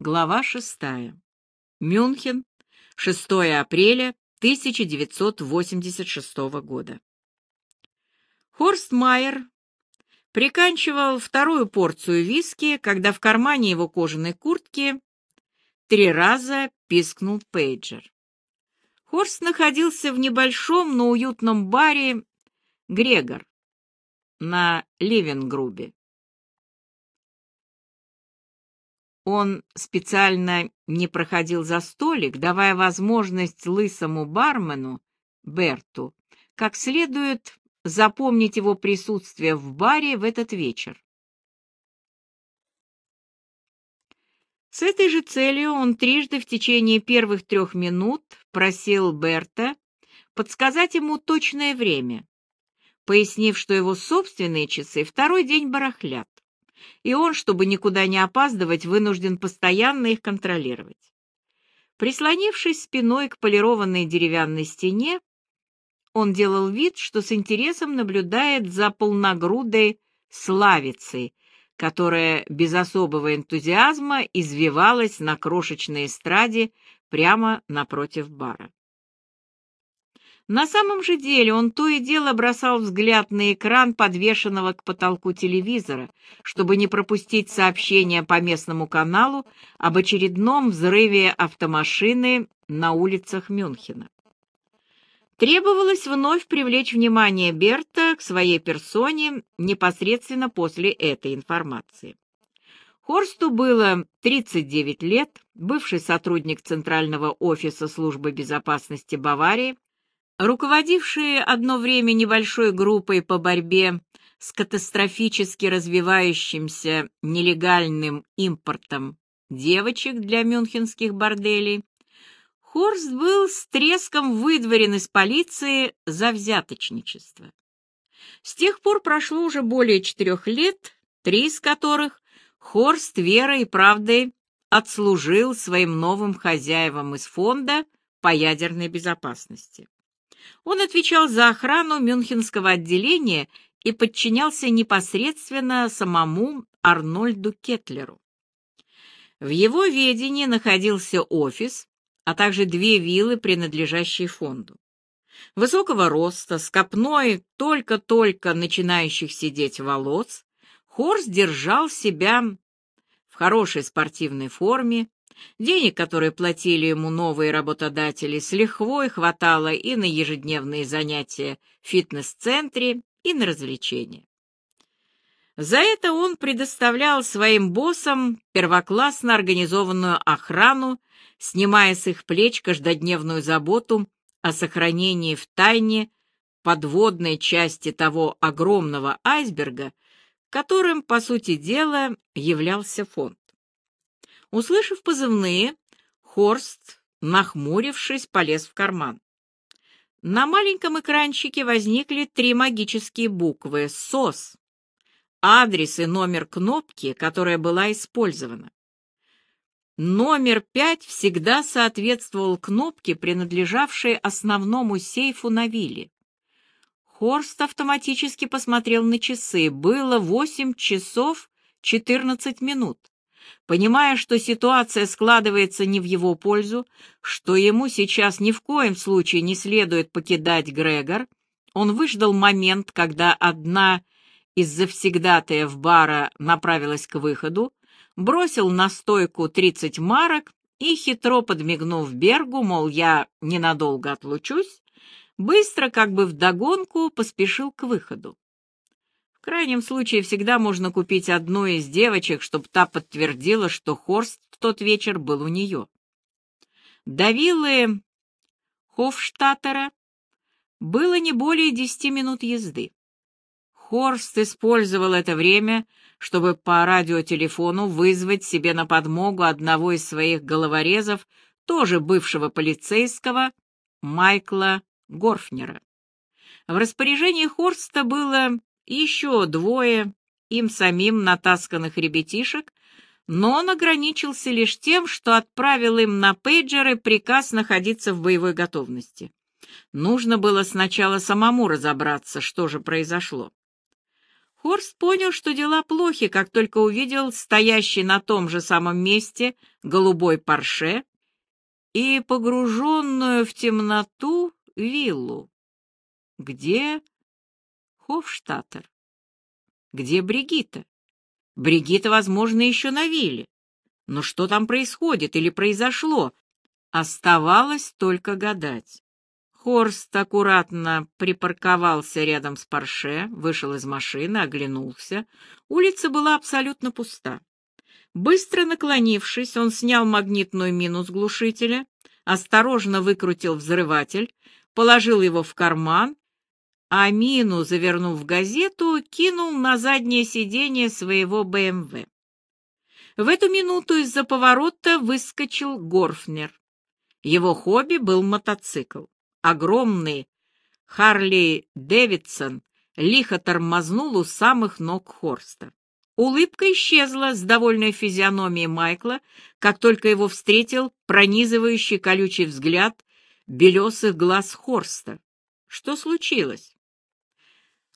Глава шестая. Мюнхен, 6 апреля 1986 года. Хорст Майер приканчивал вторую порцию виски, когда в кармане его кожаной куртки три раза пискнул пейджер. Хорст находился в небольшом, но уютном баре «Грегор» на Ливенгрубе. Он специально не проходил за столик, давая возможность лысому бармену, Берту, как следует запомнить его присутствие в баре в этот вечер. С этой же целью он трижды в течение первых трех минут просил Берта подсказать ему точное время, пояснив, что его собственные часы второй день барахлят и он, чтобы никуда не опаздывать, вынужден постоянно их контролировать. Прислонившись спиной к полированной деревянной стене, он делал вид, что с интересом наблюдает за полногрудой славицей, которая без особого энтузиазма извивалась на крошечной эстраде прямо напротив бара. На самом же деле он то и дело бросал взгляд на экран подвешенного к потолку телевизора, чтобы не пропустить сообщение по местному каналу об очередном взрыве автомашины на улицах Мюнхена. Требовалось вновь привлечь внимание Берта к своей персоне непосредственно после этой информации. Хорсту было 39 лет, бывший сотрудник Центрального офиса службы безопасности Баварии, руководившие одно время небольшой группой по борьбе с катастрофически развивающимся нелегальным импортом девочек для мюнхенских борделей, Хорст был с треском выдворен из полиции за взяточничество. С тех пор прошло уже более четырех лет, три из которых Хорст верой и правдой отслужил своим новым хозяевам из фонда по ядерной безопасности. Он отвечал за охрану Мюнхенского отделения и подчинялся непосредственно самому Арнольду Кетлеру. В его ведении находился офис, а также две виллы, принадлежащие фонду. Высокого роста, с копной только-только начинающих сидеть волос, Хорст держал себя в хорошей спортивной форме, Денег, которые платили ему новые работодатели, с лихвой хватало и на ежедневные занятия в фитнес-центре, и на развлечения. За это он предоставлял своим боссам первоклассно организованную охрану, снимая с их плеч каждодневную заботу о сохранении в тайне подводной части того огромного айсберга, которым, по сути дела, являлся фонд. Услышав позывные, Хорст, нахмурившись, полез в карман. На маленьком экранчике возникли три магические буквы «СОС», адрес и номер кнопки, которая была использована. Номер пять всегда соответствовал кнопке, принадлежавшей основному сейфу на вилле. Хорст автоматически посмотрел на часы. Было восемь часов четырнадцать минут. Понимая, что ситуация складывается не в его пользу, что ему сейчас ни в коем случае не следует покидать Грегор, он выждал момент, когда одна из завсегдатаев бара направилась к выходу, бросил на стойку тридцать марок и, хитро подмигнув Бергу, мол, я ненадолго отлучусь, быстро, как бы вдогонку, поспешил к выходу. Крайнем случае всегда можно купить одну из девочек, чтобы та подтвердила, что Хорст в тот вечер был у нее. До виллы Хофштаттера было не более десяти минут езды. Хорст использовал это время, чтобы по радиотелефону вызвать себе на подмогу одного из своих головорезов, тоже бывшего полицейского, Майкла Горфнера. В распоряжении Хорста было еще двое им самим натасканных ребятишек, но он ограничился лишь тем, что отправил им на пейджеры приказ находиться в боевой готовности. Нужно было сначала самому разобраться, что же произошло. Хорст понял, что дела плохи, как только увидел стоящий на том же самом месте голубой парше и погруженную в темноту виллу. Где Хофштаттер? Где Бригита? Бригита, возможно, еще на вилле. Но что там происходит или произошло? Оставалось только гадать. Хорст аккуратно припарковался рядом с Порше, вышел из машины, оглянулся. Улица была абсолютно пуста. Быстро наклонившись, он снял магнитную мину с глушителя, осторожно выкрутил взрыватель, положил его в карман, а мину, в газету, кинул на заднее сиденье своего БМВ. В эту минуту из-за поворота выскочил Горфнер. Его хобби был мотоцикл. Огромный Харли Дэвидсон лихо тормознул у самых ног Хорста. Улыбка исчезла с довольной физиономией Майкла, как только его встретил пронизывающий колючий взгляд белесых глаз Хорста. Что случилось?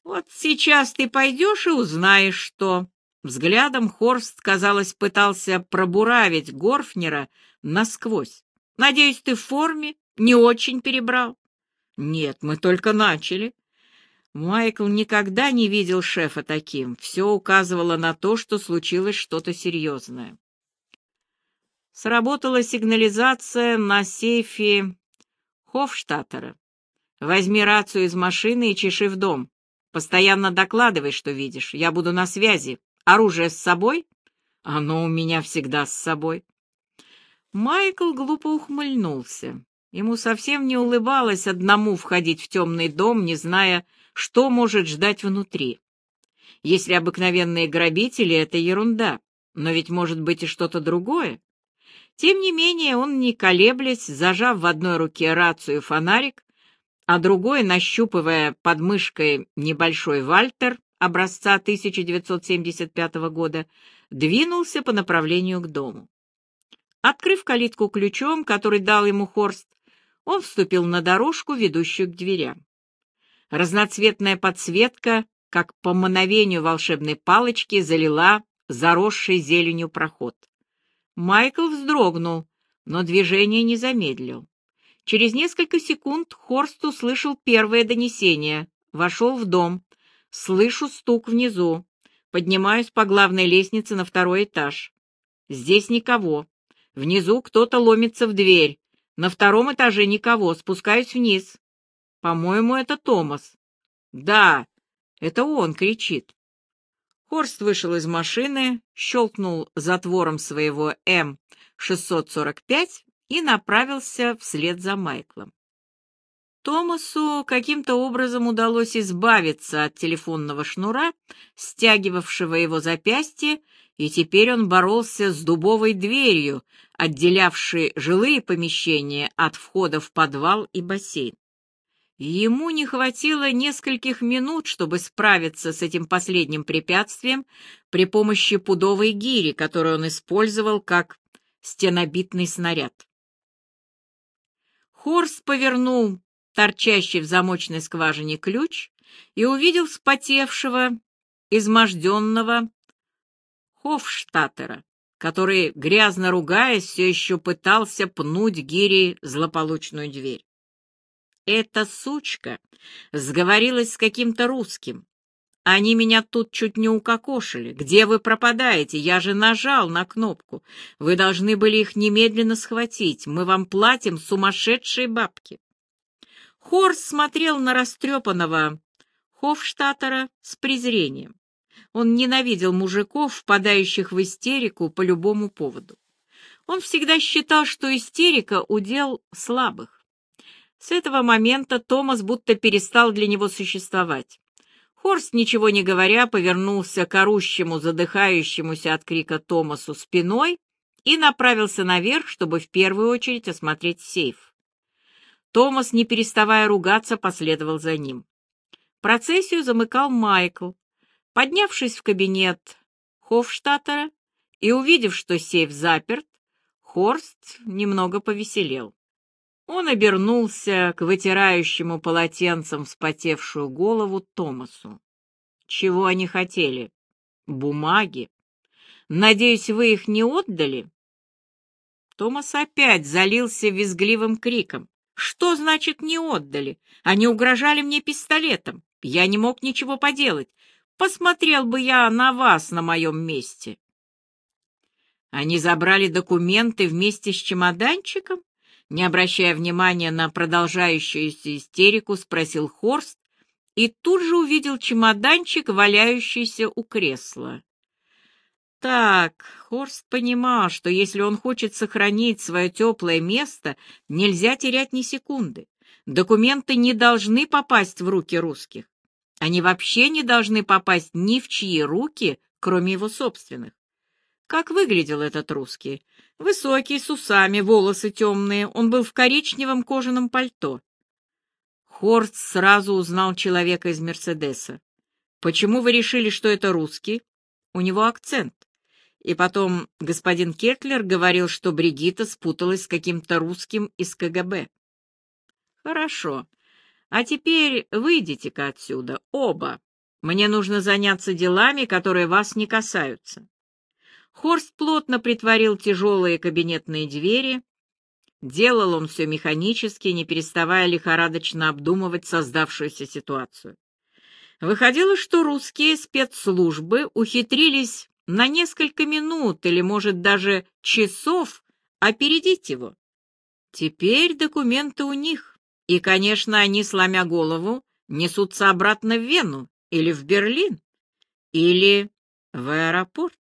Вот сейчас ты пойдешь и узнаешь, что... Взглядом Хорст, казалось, пытался пробуравить Горфнера насквозь. Надеюсь, ты в форме, не очень перебрал? Нет, мы только начали. Майкл никогда не видел шефа таким. Все указывало на то, что случилось что-то серьезное. Сработала сигнализация на сейфе Хофштаттера. Возьми рацию из машины и чеши в дом. Постоянно докладывай, что видишь. Я буду на связи. Оружие с собой? Оно у меня всегда с собой. Майкл глупо ухмыльнулся. Ему совсем не улыбалось одному входить в темный дом, не зная, что может ждать внутри. Если обыкновенные грабители — это ерунда, но ведь может быть и что-то другое. Тем не менее, он, не колеблясь, зажав в одной руке рацию и фонарик, а другой, нащупывая под мышкой небольшой вальтер образца 1975 года, двинулся по направлению к дому. Открыв калитку ключом, который дал ему Хорст, он вступил на дорожку, ведущую к дверям. Разноцветная подсветка, как по мановению волшебной палочки, залила заросший зеленью проход. Майкл вздрогнул, но движение не замедлил. Через несколько секунд Хорст услышал первое донесение. Вошел в дом. Слышу стук внизу. Поднимаюсь по главной лестнице на второй этаж. Здесь никого. Внизу кто-то ломится в дверь. На втором этаже никого. Спускаюсь вниз. По-моему, это Томас. Да, это он кричит. Хорст вышел из машины, щелкнул затвором своего М-645 и направился вслед за Майклом. Томасу каким-то образом удалось избавиться от телефонного шнура, стягивавшего его запястье, и теперь он боролся с дубовой дверью, отделявшей жилые помещения от входа в подвал и бассейн. Ему не хватило нескольких минут, чтобы справиться с этим последним препятствием при помощи пудовой гири, которую он использовал как стенобитный снаряд. Хорст повернул торчащий в замочной скважине ключ и увидел вспотевшего, изможденного Хофштаттера, который, грязно ругаясь, все еще пытался пнуть гири злополучную дверь. Эта сучка сговорилась с каким-то русским. Они меня тут чуть не укокошили. Где вы пропадаете? Я же нажал на кнопку. Вы должны были их немедленно схватить. Мы вам платим сумасшедшие бабки. Хорс смотрел на растрепанного Хофштаттера с презрением. Он ненавидел мужиков, впадающих в истерику по любому поводу. Он всегда считал, что истерика — удел слабых. С этого момента Томас будто перестал для него существовать. Хорст, ничего не говоря, повернулся к орущему, задыхающемуся от крика Томасу спиной и направился наверх, чтобы в первую очередь осмотреть сейф. Томас, не переставая ругаться, последовал за ним. Процессию замыкал Майкл. Поднявшись в кабинет Хофштаттера и увидев, что сейф заперт, Хорст немного повеселел. Он обернулся к вытирающему полотенцем вспотевшую голову Томасу. Чего они хотели? Бумаги. Надеюсь, вы их не отдали? Томас опять залился визгливым криком. Что значит не отдали? Они угрожали мне пистолетом. Я не мог ничего поделать. Посмотрел бы я на вас на моем месте. Они забрали документы вместе с чемоданчиком? Не обращая внимания на продолжающуюся истерику, спросил Хорст и тут же увидел чемоданчик, валяющийся у кресла. Так, Хорст понимал, что если он хочет сохранить свое теплое место, нельзя терять ни секунды. Документы не должны попасть в руки русских. Они вообще не должны попасть ни в чьи руки, кроме его собственных. Как выглядел этот русский? Высокий, с усами, волосы темные, он был в коричневом кожаном пальто. Хорст сразу узнал человека из «Мерседеса». «Почему вы решили, что это русский?» «У него акцент». И потом господин Кетлер говорил, что Бригита спуталась с каким-то русским из КГБ. Хорошо. А теперь выйдите-ка отсюда, оба. Мне нужно заняться делами, которые вас не касаются. Хорст плотно притворил тяжелые кабинетные двери. Делал он все механически, не переставая лихорадочно обдумывать создавшуюся ситуацию. Выходило, что русские спецслужбы ухитрились на несколько минут или, может, даже часов опередить его. Теперь документы у них, и, конечно, они, сломя голову, несутся обратно в Вену или в Берлин, или в аэропорт.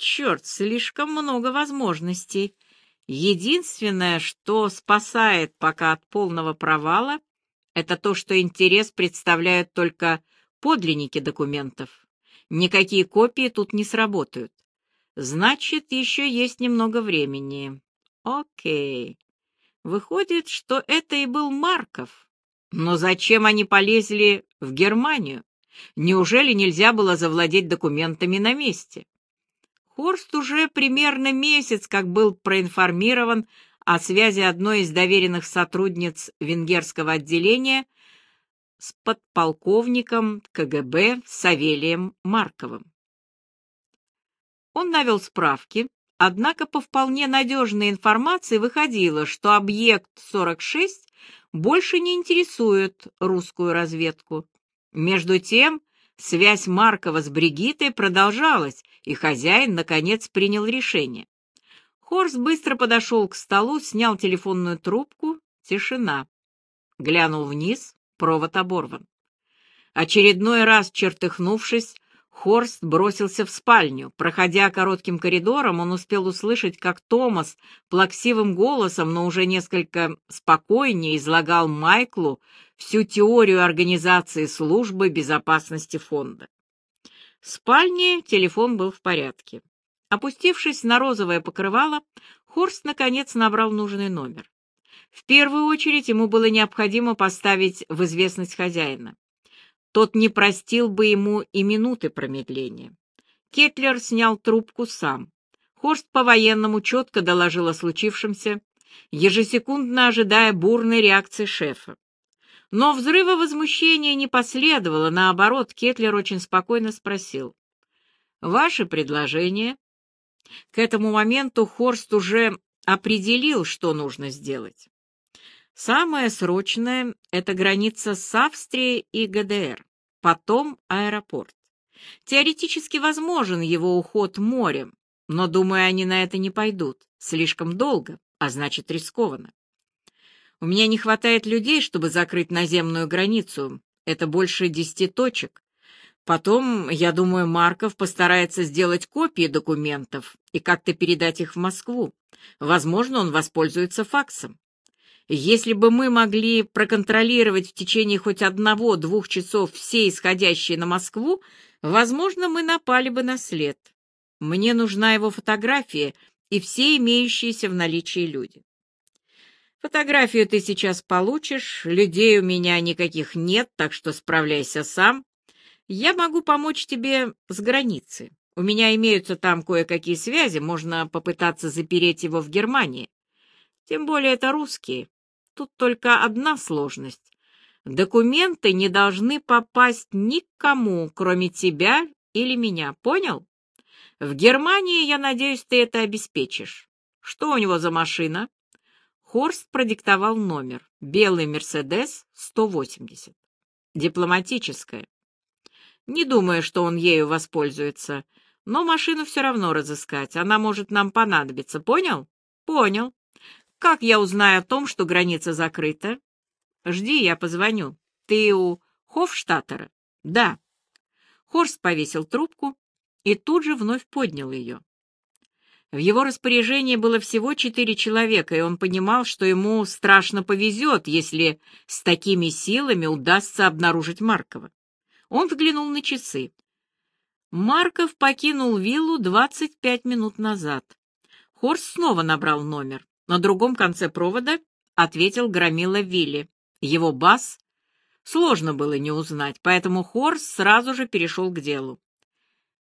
Черт, слишком много возможностей. Единственное, что спасает пока от полного провала, это то, что интерес представляют только подлинники документов. Никакие копии тут не сработают. Значит, еще есть немного времени. Окей. Выходит, что это и был Марков. Но зачем они полезли в Германию? Неужели нельзя было завладеть документами на месте? Хорст уже примерно месяц как был проинформирован о связи одной из доверенных сотрудниц венгерского отделения с подполковником КГБ Савелием Марковым. Он навел справки, однако по вполне надежной информации выходило, что объект 46 больше не интересует русскую разведку. Между тем, связь Маркова с Бригитой продолжалась, и хозяин, наконец, принял решение. Хорс быстро подошел к столу, снял телефонную трубку. Тишина. Глянул вниз. Провод оборван. Очередной раз чертыхнувшись, Хорст бросился в спальню. Проходя коротким коридором, он успел услышать, как Томас плаксивым голосом, но уже несколько спокойнее излагал Майклу всю теорию организации службы безопасности фонда. В спальне телефон был в порядке. Опустившись на розовое покрывало, Хорст наконец набрал нужный номер. В первую очередь ему было необходимо поставить в известность хозяина. Тот не простил бы ему и минуты промедления. Кетлер снял трубку сам. Хорст по-военному четко доложил о случившемся, ежесекундно ожидая бурной реакции шефа. Но взрыва возмущения не последовало, наоборот, Кетлер очень спокойно спросил. «Ваше предложение?» К этому моменту Хорст уже определил, что нужно сделать. Самое срочное — это граница с Австрией и ГДР, потом аэропорт. Теоретически возможен его уход морем, но, думаю, они на это не пойдут. Слишком долго, а значит, рискованно. У меня не хватает людей, чтобы закрыть наземную границу. Это больше десяти точек. Потом, я думаю, Марков постарается сделать копии документов и как-то передать их в Москву. Возможно, он воспользуется факсом. Если бы мы могли проконтролировать в течение хоть одного-двух часов все исходящие на Москву, возможно, мы напали бы на след. Мне нужна его фотография и все имеющиеся в наличии люди. Фотографию ты сейчас получишь, людей у меня никаких нет, так что справляйся сам. Я могу помочь тебе с границы. У меня имеются там кое-какие связи, можно попытаться запереть его в Германии. Тем более это русские. Тут только одна сложность. Документы не должны попасть никому, кроме тебя или меня, понял? В Германии, я надеюсь, ты это обеспечишь. Что у него за машина? Хорст продиктовал номер. Белый Мерседес 180. Дипломатическая. Не думаю, что он ею воспользуется, но машину все равно разыскать. Она может нам понадобиться, понял? Понял. Как я узнаю о том, что граница закрыта? Жди, я позвоню. Ты у Хофштаттера? Да. Хорст повесил трубку и тут же вновь поднял ее. В его распоряжении было всего четыре человека, и он понимал, что ему страшно повезет, если с такими силами удастся обнаружить Маркова. Он взглянул на часы. Марков покинул виллу 25 минут назад. Хорст снова набрал номер. На другом конце провода ответил громила Вилли. Его бас сложно было не узнать, поэтому Хорст сразу же перешел к делу.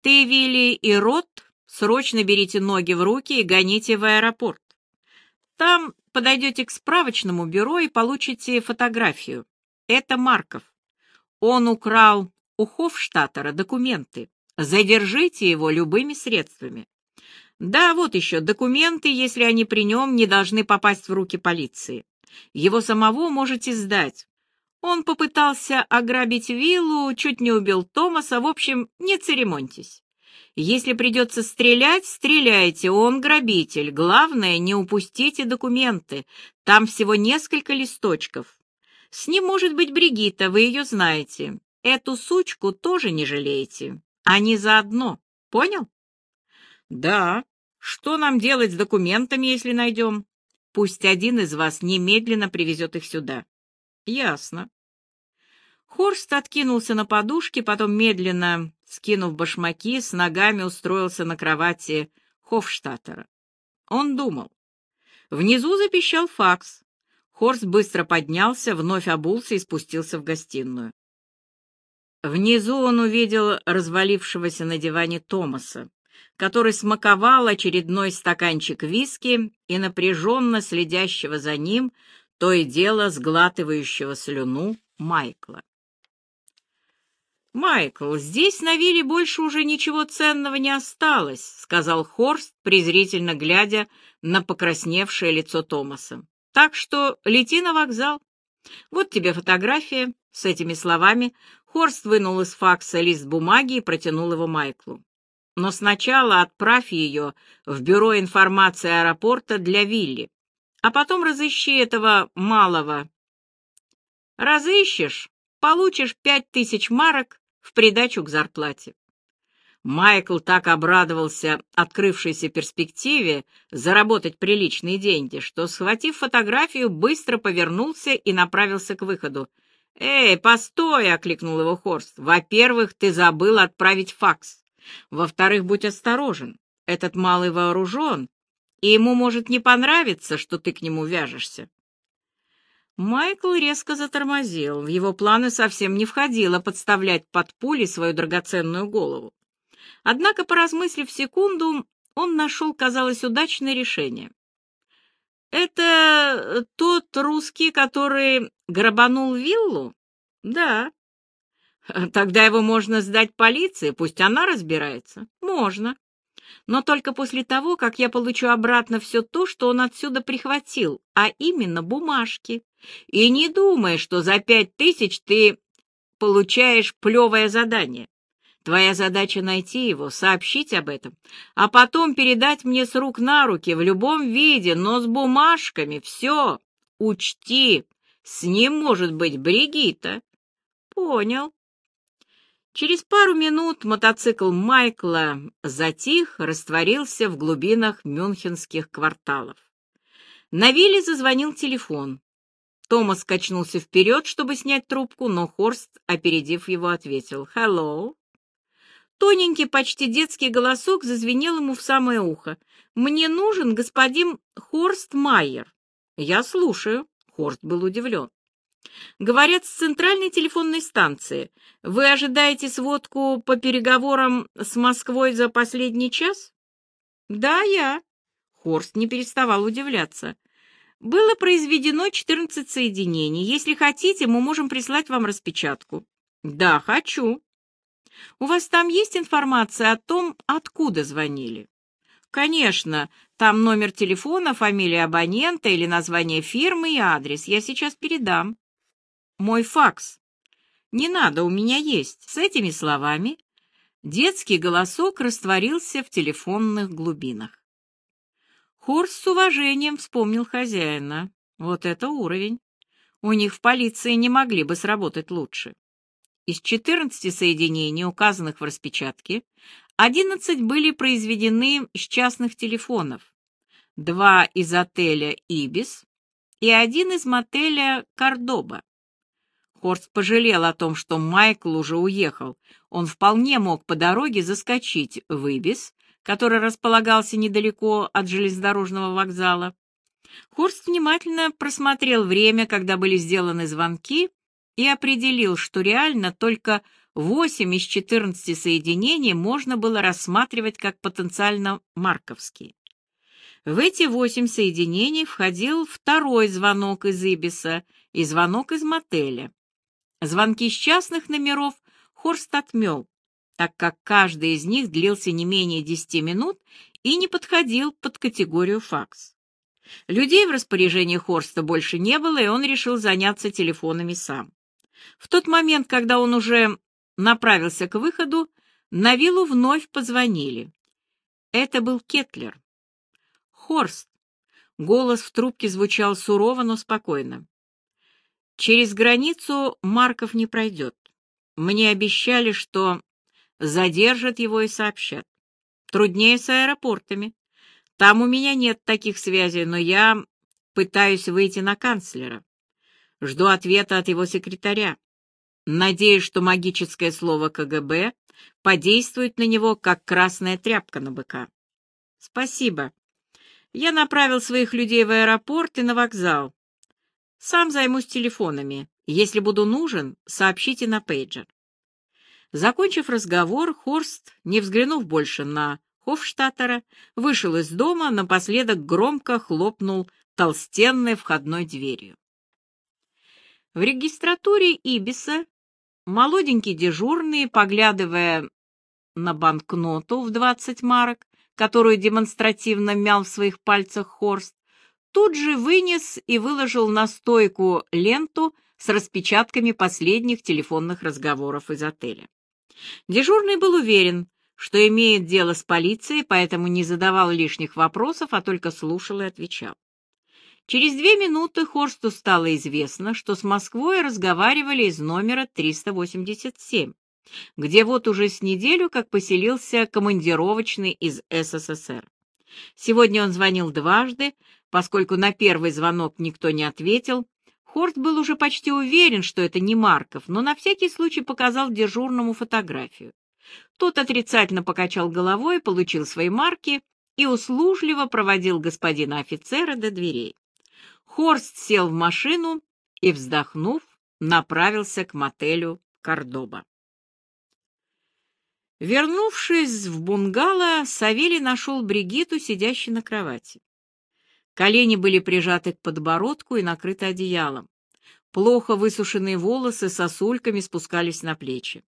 «Ты, Вилли и Рот, срочно берите ноги в руки и гоните в аэропорт. Там подойдете к справочному бюро и получите фотографию. Это Марков. Он украл у Хофштаттера документы. Задержите его любыми средствами. Да, вот еще, документы, если они при нем, не должны попасть в руки полиции. Его самого можете сдать. Он попытался ограбить виллу, чуть не убил Томаса, в общем, не церемоньтесь. Если придется стрелять, стреляйте, он грабитель. Главное, не упустите документы. Там всего несколько листочков. С ним может быть Бригитта, вы ее знаете. Эту сучку тоже не жалеете. Они заодно. Понял? Да. Что нам делать с документами, если найдем? Пусть один из вас немедленно привезет их сюда. Ясно. Хорст откинулся на подушке, потом медленно, скинув башмаки, с ногами устроился на кровати Хофштаттера. Он думал. Внизу запищал факс. Хорст быстро поднялся, вновь обулся и спустился в гостиную. Внизу он увидел развалившегося на диване Томаса который смаковал очередной стаканчик виски и напряженно следящего за ним, то и дело сглатывающего слюну Майкла. «Майкл, здесь на вилле больше уже ничего ценного не осталось», — сказал Хорст, презрительно глядя на покрасневшее лицо Томаса. «Так что лети на вокзал. Вот тебе фотография». С этими словами Хорст вынул из факса лист бумаги и протянул его Майклу. Но сначала отправь ее в бюро информации аэропорта для Вилли, а потом разыщи этого малого. Разыщешь, получишь пять тысяч марок в придачу к зарплате. Майкл так обрадовался открывшейся перспективе заработать приличные деньги, что, схватив фотографию, быстро повернулся и направился к выходу. «Эй, постой!» — окликнул его Хорст. «Во-первых, ты забыл отправить факс. Во-вторых, будь осторожен. Этот малый вооружен, и ему может не понравиться, что ты к нему вяжешься. Майкл резко затормозил. В его планы совсем не входило подставлять под пули свою драгоценную голову. Однако, поразмыслив секунду, он нашел, казалось, удачное решение. «Это тот русский, который грабанул виллу?» «Да. Тогда его можно сдать полиции, пусть она разбирается. Можно. Но только после того, как я получу обратно все то, что он отсюда прихватил, а именно бумажки. И не думай, что за пять тысяч ты получаешь плевое задание. Твоя задача найти его, сообщить об этом, а потом передать мне с рук на руки в любом виде, но с бумажками. Все. Учти, с ним может быть Бригита. Понял. Через пару минут мотоцикл Майкла затих, растворился в глубинах мюнхенских кварталов. На вилле зазвонил телефон. Томас качнулся вперед, чтобы снять трубку, но Хорст, опередив его, ответил «Hello». Тоненький, почти детский голосок зазвенел ему в самое ухо. «Мне нужен господин Хорст Майер». «Я слушаю». Хорст был удивлен. Говорят, с центральной телефонной станции. Вы ожидаете сводку по переговорам с Москвой за последний час? Да, я. Хорст не переставал удивляться. Было произведено 14 соединений. Если хотите, мы можем прислать вам распечатку. Да, хочу. У вас там есть информация о том, откуда звонили? Конечно, там номер телефона, фамилия абонента или название фирмы и адрес. Я сейчас передам. Мой факс. Не надо, у меня есть. С этими словами детский голосок растворился в телефонных глубинах. Хорс с уважением вспомнил хозяина. Вот это уровень. У них в полиции не могли бы сработать лучше. Из 14 соединений, указанных в распечатке, 11 были произведены с частных телефонов, два из отеля «Ибис» и один из мотеля «Кордоба». Хорст пожалел о том, что Майкл уже уехал. Он вполне мог по дороге заскочить в «Ибис», который располагался недалеко от железнодорожного вокзала. Хорст внимательно просмотрел время, когда были сделаны звонки, и определил, что реально только 8 из 14 соединений можно было рассматривать как потенциально марковские. В эти восемь соединений входил второй звонок из Ибиса и звонок из мотеля. Звонки с частных номеров Хорст отмел, так как каждый из них длился не менее 10 минут и не подходил под категорию факс. Людей в распоряжении Хорста больше не было, и он решил заняться телефонами сам. В тот момент, когда он уже направился к выходу, на виллу вновь позвонили. Это был Кетлер. «Хорст!» Голос в трубке звучал сурово, но спокойно. «Через границу Марков не пройдет. Мне обещали, что задержат его и сообщат. Труднее с аэропортами. Там у меня нет таких связей, но я пытаюсь выйти на канцлера. Жду ответа от его секретаря. Надеюсь, что магическое слово КГБ подействует на него, как красная тряпка на быка. Спасибо. Я направил своих людей в аэропорт и на вокзал. Сам займусь телефонами. Если буду нужен, сообщите на пейджер. Закончив разговор, Хорст, не взглянув больше на Хофштаттера, вышел из дома, напоследок громко хлопнул толстенной входной дверью. В регистратуре Ибиса молоденький дежурный, поглядывая на банкноту в 20 марок, которую демонстративно мял в своих пальцах Хорст, тут же вынес и выложил на стойку ленту с распечатками последних телефонных разговоров из отеля. Дежурный был уверен, что имеет дело с полицией, поэтому не задавал лишних вопросов, а только слушал и отвечал. Через две минуты Хорсту стало известно, что с Москвой разговаривали из номера 387, где вот уже с неделю как поселился командировочный из СССР. Сегодня он звонил дважды, поскольку на первый звонок никто не ответил. Хорст был уже почти уверен, что это не Марков, но на всякий случай показал дежурному фотографию. Тот отрицательно покачал головой, получил свои марки и услужливо проводил господина офицера до дверей. Хорст сел в машину и, вздохнув, направился к мотелю Кордоба. Вернувшись в бунгало, Савелий нашел Бригиту, сидящей на кровати. Колени были прижаты к подбородку и накрыты одеялом. Плохо высушенные волосы сосульками спускались на плечи.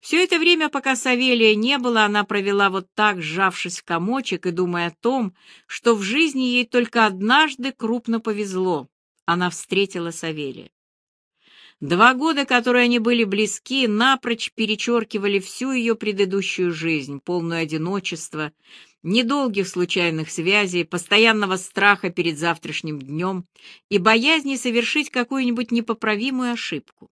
Все это время, пока Савелия не было, она провела вот так, сжавшись в комочек и думая о том, что в жизни ей только однажды крупно повезло. Она встретила Савелия. Два года, которые они были близки, напрочь перечеркивали всю ее предыдущую жизнь, полную одиночества, недолгих случайных связей, постоянного страха перед завтрашним днем и боязни совершить какую-нибудь непоправимую ошибку.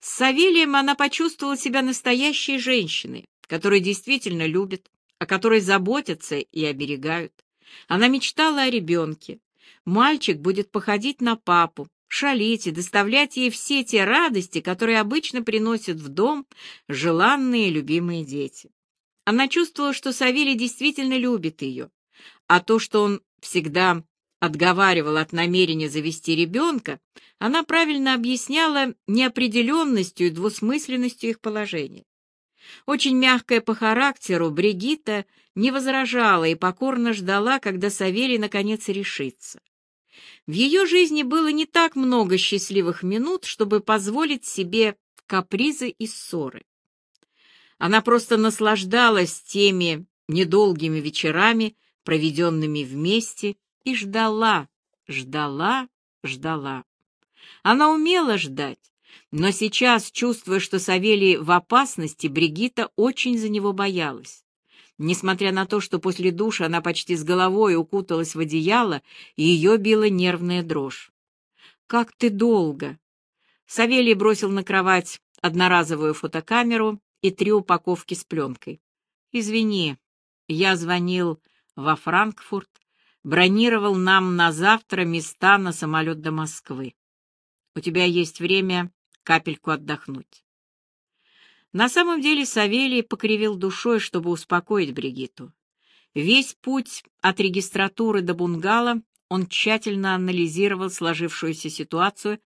С Савелием она почувствовала себя настоящей женщиной, которую действительно любят, о которой заботятся и оберегают. Она мечтала о ребенке. Мальчик будет походить на папу, шалить и доставлять ей все те радости, которые обычно приносят в дом желанные и любимые дети. Она чувствовала, что Савелий действительно любит ее, а то, что он всегда отговаривал от намерения завести ребенка, она правильно объясняла неопределенностью и двусмысленностью их положения. Очень мягкая по характеру, Бригитта не возражала и покорно ждала, когда Савелий наконец решится. В ее жизни было не так много счастливых минут, чтобы позволить себе капризы и ссоры. Она просто наслаждалась теми недолгими вечерами, проведенными вместе, и ждала, ждала, ждала. Она умела ждать, но сейчас, чувствуя, что Савелий в опасности, Бригита очень за него боялась. Несмотря на то, что после душа она почти с головой укуталась в одеяло, ее била нервная дрожь. «Как ты долго!» Савелий бросил на кровать одноразовую фотокамеру и три упаковки с пленкой. «Извини, я звонил во Франкфурт, бронировал нам на завтра места на самолет до Москвы. У тебя есть время капельку отдохнуть». На самом деле Савелий покривил душой, чтобы успокоить Бригиту. Весь путь от регистратуры до бунгало он тщательно анализировал сложившуюся ситуацию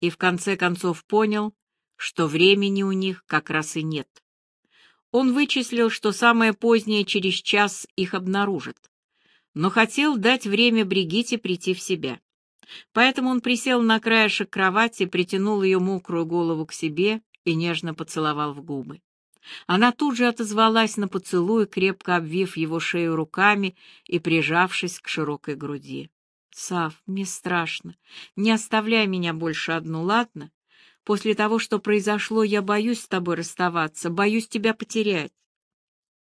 и в конце концов понял, что времени у них как раз и нет. Он вычислил, что самое позднее через час их обнаружат, но хотел дать время Бригите прийти в себя. Поэтому он присел на краешек кровати, притянул ее мокрую голову к себе и нежно поцеловал в губы. Она тут же отозвалась на поцелуй, крепко обвив его шею руками и прижавшись к широкой груди. «Сав, мне страшно. Не оставляй меня больше одну, ладно? После того, что произошло, я боюсь с тобой расставаться, боюсь тебя потерять».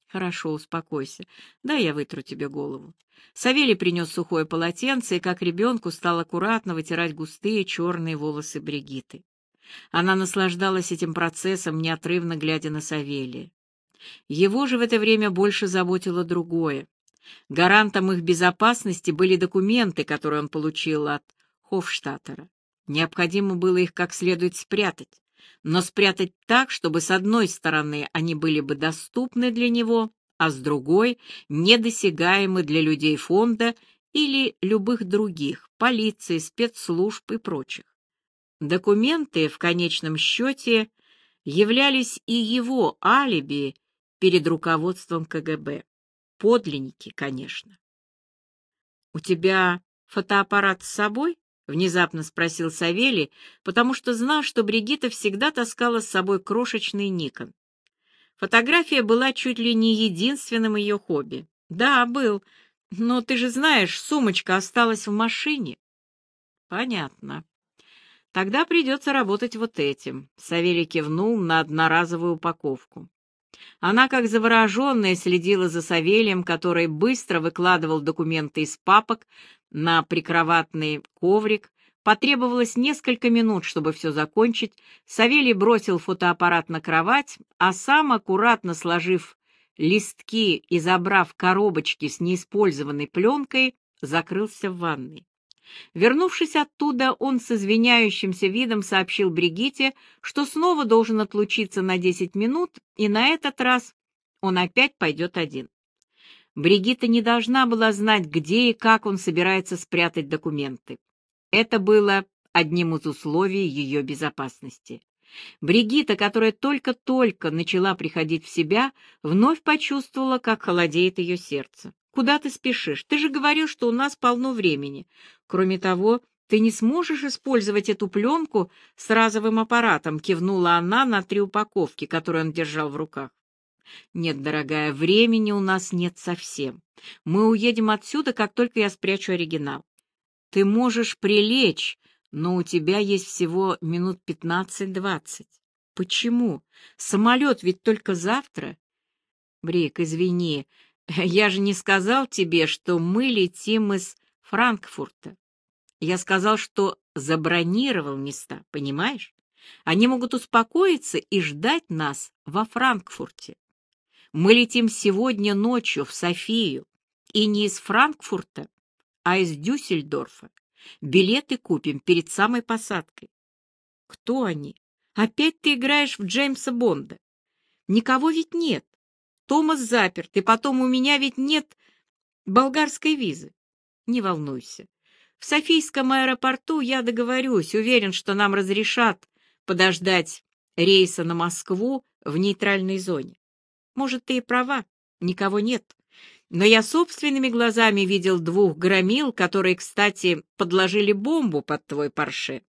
«Хорошо, успокойся. Да, я вытру тебе голову». Савелий принес сухое полотенце и, как ребенку, стал аккуратно вытирать густые черные волосы Бригиты. Она наслаждалась этим процессом, неотрывно глядя на Савелия. Его же в это время больше заботило другое. Гарантом их безопасности были документы, которые он получил от Хофштаттера. Необходимо было их как следует спрятать, но спрятать так, чтобы с одной стороны они были бы доступны для него, а с другой — недосягаемы для людей фонда или любых других, полиции, спецслужб и прочих. Документы, в конечном счете, являлись и его алиби перед руководством КГБ. Подлинники, конечно. «У тебя фотоаппарат с собой?» — внезапно спросил Савелий, потому что знал, что Бригита всегда таскала с собой крошечный Никон. Фотография была чуть ли не единственным ее хобби. «Да, был. Но ты же знаешь, сумочка осталась в машине». «Понятно. Тогда придется работать вот этим. Савелий кивнул на одноразовую упаковку. Она, как завороженная, следила за Савелием, который быстро выкладывал документы из папок на прикроватный коврик. Потребовалось несколько минут, чтобы все закончить. Савелий бросил фотоаппарат на кровать, а сам, аккуратно сложив листки и забрав коробочки с неиспользованной пленкой, закрылся в ванной. Вернувшись оттуда, он с извиняющимся видом сообщил Бригите, что снова должен отлучиться на 10 минут, и на этот раз он опять пойдет один. Бригита не должна была знать, где и как он собирается спрятать документы. Это было одним из условий ее безопасности. Бригита, которая только-только начала приходить в себя, вновь почувствовала, как холодеет ее сердце. Куда ты спешишь? Ты же говорил, что у нас полно времени. Кроме того, ты не сможешь использовать эту пленку с разовым аппаратом, кивнула она на три упаковки, которые он держал в руках. Нет, дорогая, времени у нас нет совсем. Мы уедем отсюда, как только я спрячу оригинал. Ты можешь прилечь, но у тебя есть всего минут пятнадцать-двадцать. Почему? Самолет ведь только завтра. Брик, извини, я же не сказал тебе, что мы летим из Франкфурта. Я сказал, что забронировал места, понимаешь? Они могут успокоиться и ждать нас во Франкфурте. Мы летим сегодня ночью в Софию, и не из Франкфурта, а из Дюссельдорфа. Билеты купим перед самой посадкой. Кто они? Опять ты играешь в Джеймса Бонда. Никого ведь нет. Томас заперт, и потом у меня ведь нет болгарской визы. Не волнуйся. В Софийском аэропорту я договорюсь, уверен, что нам разрешат подождать рейса на Москву в нейтральной зоне. Может, ты и права, никого нет. Но я собственными глазами видел двух громил, которые, кстати, подложили бомбу под твой парше.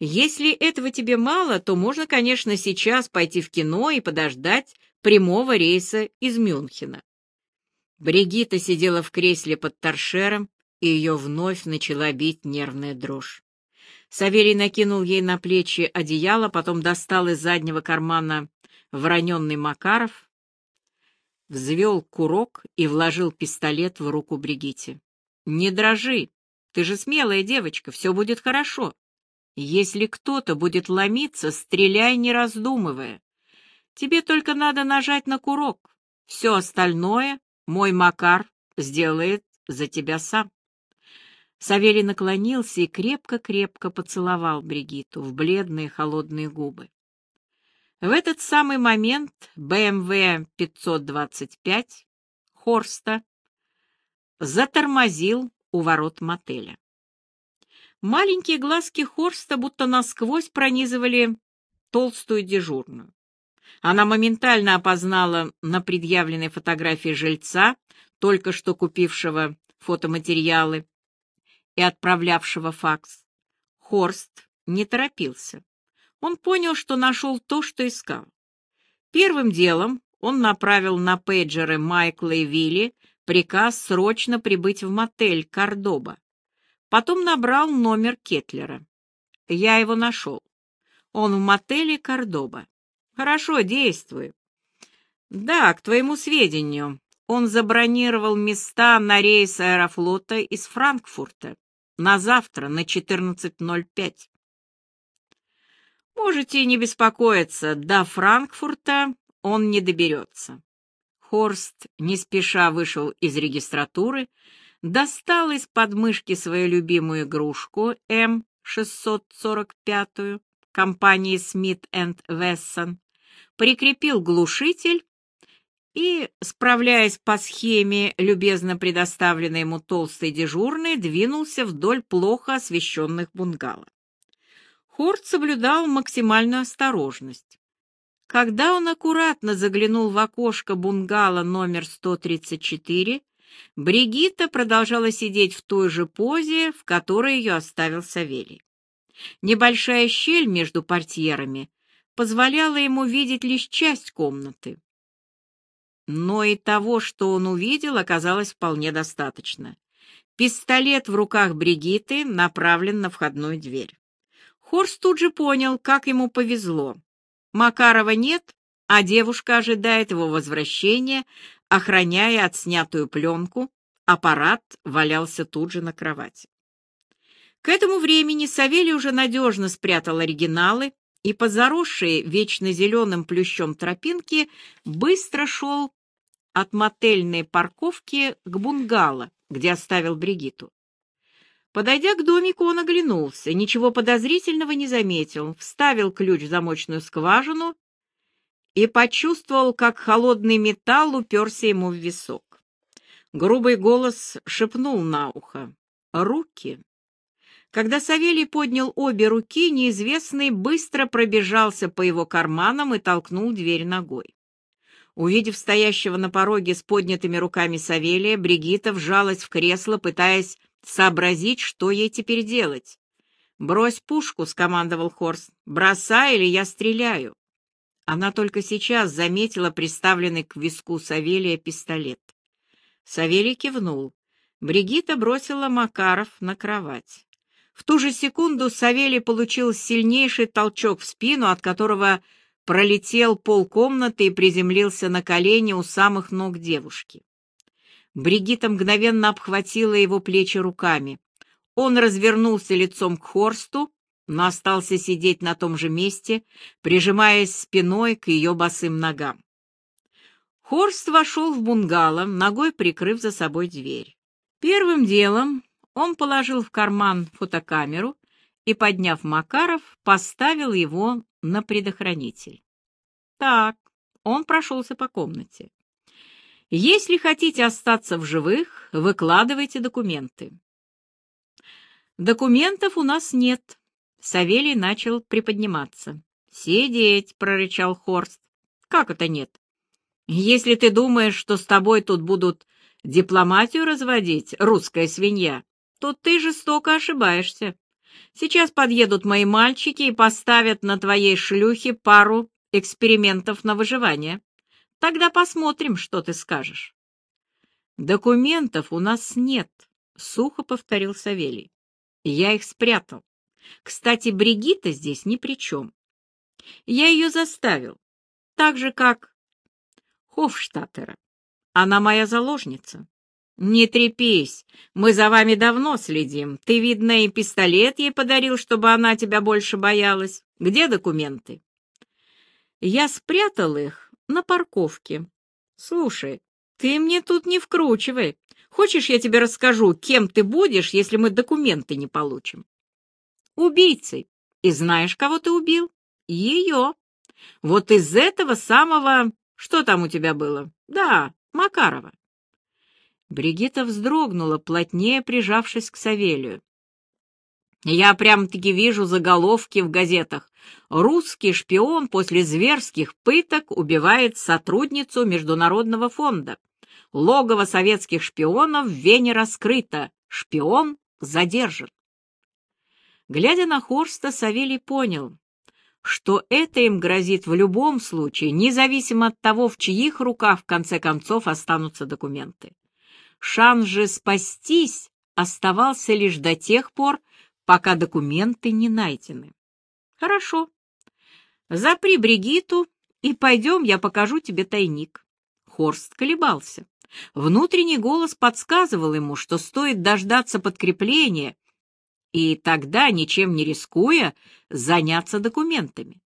Если этого тебе мало, то можно, конечно, сейчас пойти в кино и подождать прямого рейса из Мюнхена. Бригита сидела в кресле под торшером, и ее вновь начала бить нервная дрожь. Савелий накинул ей на плечи одеяло, потом достал из заднего кармана вороненный Макаров, взвел курок и вложил пистолет в руку Бригите. «Не дрожи, ты же смелая девочка, все будет хорошо. Если кто-то будет ломиться, стреляй, не раздумывая. Тебе только надо нажать на курок. Все остальное мой Макар сделает за тебя сам. Савелий наклонился и крепко-крепко поцеловал Бригиту в бледные холодные губы. В этот самый момент БМВ 525 Хорста затормозил у ворот мотеля. Маленькие глазки Хорста будто насквозь пронизывали толстую дежурную. Она моментально опознала на предъявленной фотографии жильца, только что купившего фотоматериалы и отправлявшего факс. Хорст не торопился. Он понял, что нашел то, что искал. Первым делом он направил на пейджеры Майкла и Вилли приказ срочно прибыть в мотель Кордоба. Потом набрал номер Кетлера. Я его нашел. Он в мотеле Кордоба. Хорошо, действуй. Да, к твоему сведению, он забронировал места на рейс аэрофлота из Франкфурта на завтра на 14.05. Можете не беспокоиться, до Франкфурта он не доберется. Хорст не спеша вышел из регистратуры, достал из подмышки свою любимую игрушку М645 компании Смит энд Вессон, прикрепил глушитель и, справляясь по схеме, любезно предоставленной ему толстой дежурной, двинулся вдоль плохо освещенных бунгало. Хорт соблюдал максимальную осторожность. Когда он аккуратно заглянул в окошко бунгало номер 134, Бригитта продолжала сидеть в той же позе, в которой ее оставил Савелий. Небольшая щель между портьерами позволяла ему видеть лишь часть комнаты. Но и того, что он увидел, оказалось вполне достаточно. Пистолет в руках Бригиты направлен на входную дверь. Хорст тут же понял, как ему повезло. Макарова нет, а девушка ожидает его возвращения, охраняя отснятую пленку, аппарат валялся тут же на кровати. К этому времени Савелий уже надежно спрятал оригиналы и по заросшей вечно зеленым плющом тропинке быстро шел от мотельной парковки к бунгало, где оставил Бригиту. Подойдя к домику, он оглянулся, ничего подозрительного не заметил, вставил ключ в замочную скважину и почувствовал, как холодный металл уперся ему в висок. Грубый голос шепнул на ухо. «Руки!» Когда Савелий поднял обе руки, неизвестный быстро пробежался по его карманам и толкнул дверь ногой. Увидев стоящего на пороге с поднятыми руками Савелия, Бригита вжалась в кресло, пытаясь сообразить, что ей теперь делать. «Брось пушку», — скомандовал Хорст. «Бросай, или я стреляю». Она только сейчас заметила приставленный к виску Савелия пистолет. Савелий кивнул. Бригита бросила Макаров на кровать. В ту же секунду Савелий получил сильнейший толчок в спину, от которого пролетел полкомнаты и приземлился на колени у самых ног девушки. Бригита мгновенно обхватила его плечи руками. Он развернулся лицом к Хорсту, но остался сидеть на том же месте, прижимаясь спиной к ее босым ногам. Хорст вошел в бунгало, ногой прикрыв за собой дверь. Первым делом он положил в карман фотокамеру и, подняв Макаров, поставил его на предохранитель. Так, он прошелся по комнате. Если хотите остаться в живых, выкладывайте документы. Документов у нас нет, Савелий начал приподниматься. «Сидеть!» — прорычал Хорст. «Как это нет?» Если ты думаешь, что с тобой тут будут дипломатию разводить, русская свинья, то ты жестоко ошибаешься. Сейчас подъедут мои мальчики и поставят на твоей шлюхе пару экспериментов на выживание. Тогда посмотрим, что ты скажешь. Документов у нас нет, сухо повторил Савелий. Я их спрятал. Кстати, Бригита здесь ни при чем. Я ее заставил, так же, как Хофштаттера. Она моя заложница. Не трепись, мы за вами давно следим. Ты, видно, и пистолет ей подарил, чтобы она тебя больше боялась. Где документы? Я спрятал их на парковке. Слушай, ты мне тут не вкручивай. Хочешь, я тебе расскажу, кем ты будешь, если мы документы не получим? Убийцей. И знаешь, кого ты убил? Ее. Вот из этого самого... Что там у тебя было? Да, Макарова. Бригитта вздрогнула, плотнее прижавшись к Савелию. Я прям-таки вижу заголовки в газетах. Русский шпион после зверских пыток убивает сотрудницу Международного фонда. Логово советских шпионов в Вене раскрыто. Шпион задержан. Глядя на Хорста, Савелий понял, что это им грозит в любом случае, независимо от того, в чьих руках в конце концов останутся документы. Шанс же спастись оставался лишь до тех пор, пока документы не найдены. Хорошо. Запри Бригиту и пойдем, я покажу тебе тайник. Хорст колебался. Внутренний голос подсказывал ему, что стоит дождаться подкрепления и тогда, ничем не рискуя, заняться документами.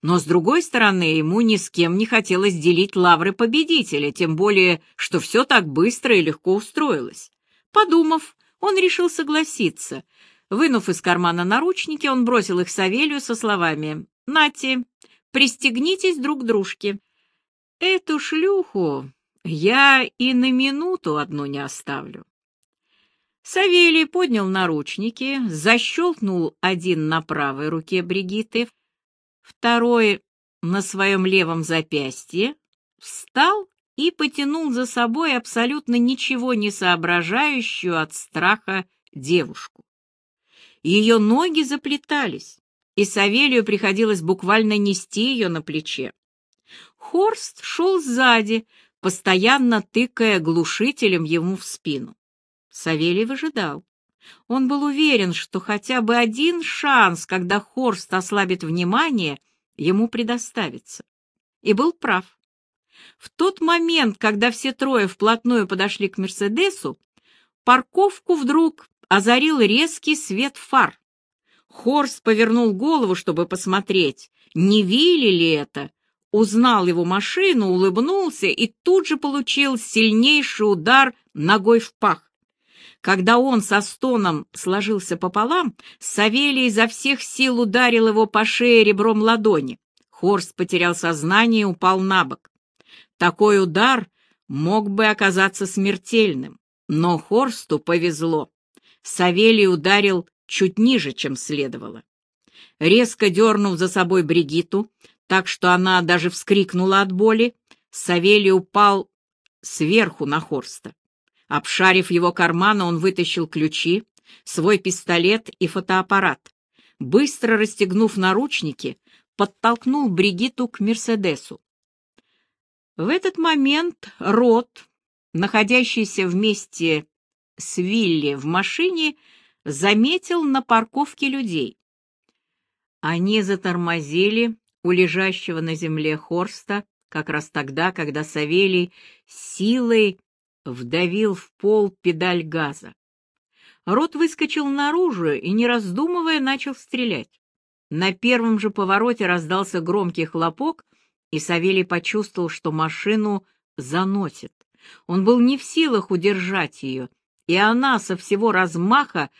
Но, с другой стороны, ему ни с кем не хотелось делить лавры победителя, тем более, что все так быстро и легко устроилось. Подумав, он решил согласиться. Вынув из кармана наручники, он бросил их Савелью со словами «Нати, пристегнитесь друг к дружке». «Эту шлюху я и на минуту одну не оставлю». Савелий поднял наручники, защелкнул один на правой руке Бригитты, второй на своем левом запястье, встал и потянул за собой абсолютно ничего не соображающую от страха девушку. Ее ноги заплетались, и Савелию приходилось буквально нести ее на плече. Хорст шел сзади, постоянно тыкая глушителем ему в спину. Савелий выжидал. Он был уверен, что хотя бы один шанс, когда Хорст ослабит внимание, ему предоставится. И был прав. В тот момент, когда все трое вплотную подошли к Мерседесу, парковку вдруг озарил резкий свет фар. Хорст повернул голову, чтобы посмотреть, не Вилли ли это, узнал его машину, улыбнулся и тут же получил сильнейший удар ногой в пах. Когда он со стоном сложился пополам, Савелий изо всех сил ударил его по шее ребром ладони. Хорст потерял сознание и упал на бок. Такой удар мог бы оказаться смертельным, но Хорсту повезло. Савелий ударил чуть ниже, чем следовало. Резко дернув за собой Бригиту, так что она даже вскрикнула от боли, Савелий упал сверху на Хорста. Обшарив его карманы, он вытащил ключи, свой пистолет и фотоаппарат. Быстро расстегнув наручники, подтолкнул Бригиту к Мерседесу. В этот момент Рот, находящийся вместе с Вилли в машине, заметил на парковке людей. Они затормозили у лежащего на земле Хорста как раз тогда, когда Савелий силой вдавил в пол педаль газа. Рот выскочил наружу и, не раздумывая, начал стрелять. На первом же повороте раздался громкий хлопок, и Савелий почувствовал, что машину заносит. Он был не в силах удержать ее, и она со всего размаха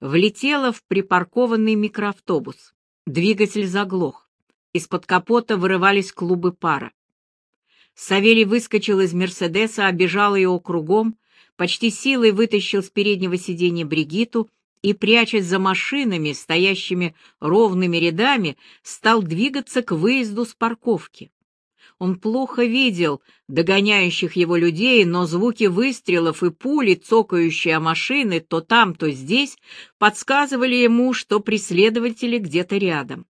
влетела в припаркованный микроавтобус. Двигатель заглох. Из-под капота вырывались клубы пара. Савелий выскочил из «Мерседеса», обежал его кругом, почти силой вытащил с переднего сиденья Бригиту и, прячась за машинами, стоящими ровными рядами, стал двигаться к выезду с парковки. Он плохо видел догоняющих его людей, но звуки выстрелов и пули, цокающие о машины то там, то здесь, подсказывали ему, что преследователи где-то рядом.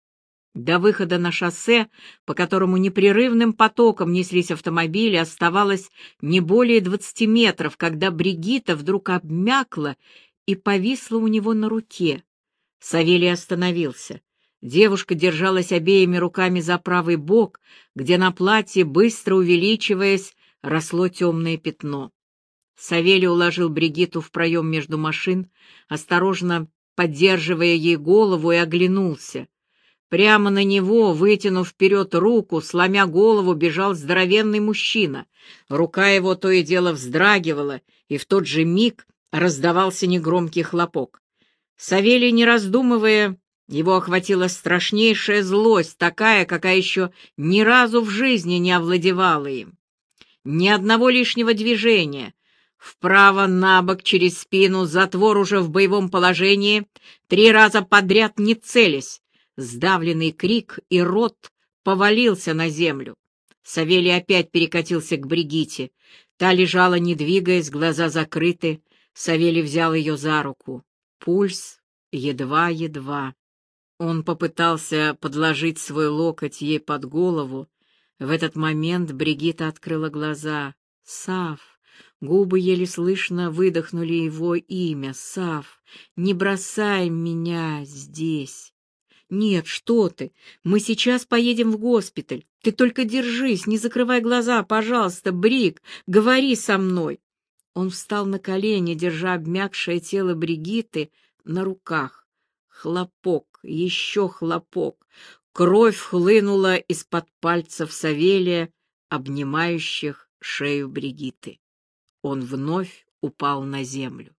До выхода на шоссе, по которому непрерывным потоком неслись автомобили, оставалось не более двадцати метров, когда Бригита вдруг обмякла и повисла у него на руке. Савелий остановился. Девушка держалась обеими руками за правый бок, где на платье, быстро увеличиваясь, росло темное пятно. Савелий уложил Бригиту в проем между машин, осторожно поддерживая ей голову, и оглянулся. Прямо на него, вытянув вперед руку, сломя голову, бежал здоровенный мужчина. Рука его то и дело вздрагивала, и в тот же миг раздавался негромкий хлопок. Савелий, не раздумывая, его охватила страшнейшая злость, такая, какая еще ни разу в жизни не овладевала им. Ни одного лишнего движения. Вправо, на бок, через спину, затвор уже в боевом положении, три раза подряд не целясь. Сдавленный крик, и рот повалился на землю. Савелий опять перекатился к Бригите. Та лежала, не двигаясь, глаза закрыты. Савелий взял ее за руку. Пульс едва-едва. Он попытался подложить свой локоть ей под голову. В этот момент Бригита открыла глаза. «Сав!» Губы еле слышно выдохнули его имя. «Сав, не бросай меня здесь!» «Нет, что ты! Мы сейчас поедем в госпиталь. Ты только держись, не закрывай глаза, пожалуйста, Брик, говори со мной!» Он встал на колени, держа обмякшее тело Бригиты на руках. Хлопок, еще хлопок. Кровь хлынула из-под пальцев Савелия, обнимающих шею Бригиты. Он вновь упал на землю.